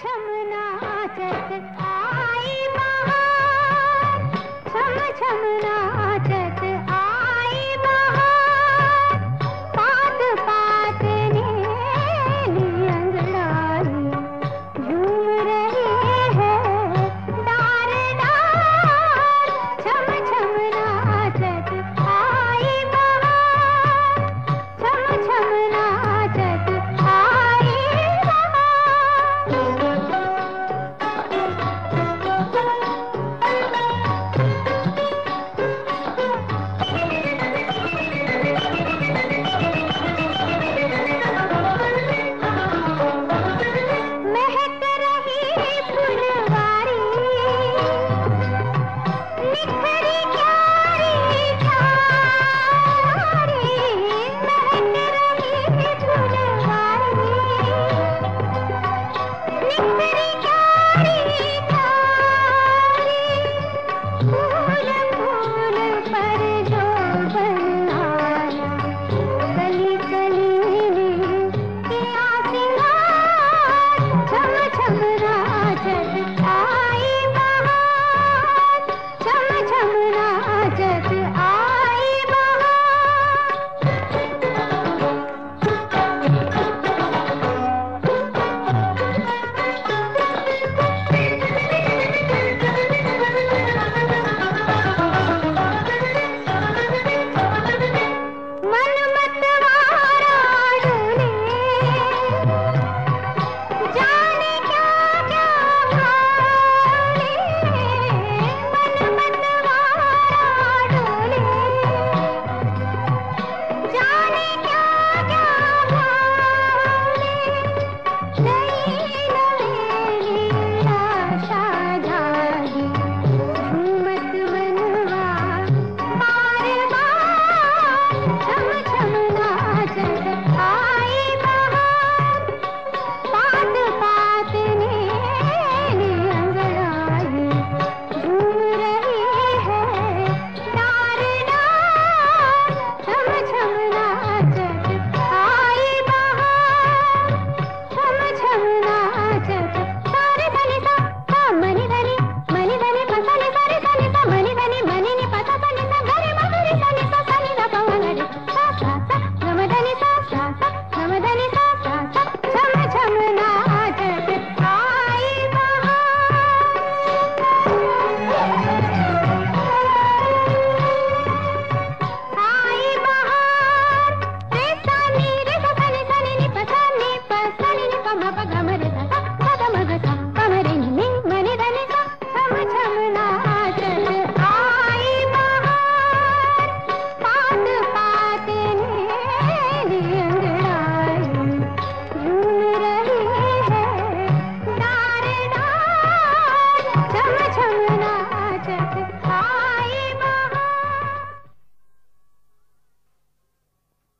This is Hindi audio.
छमना नाचत आ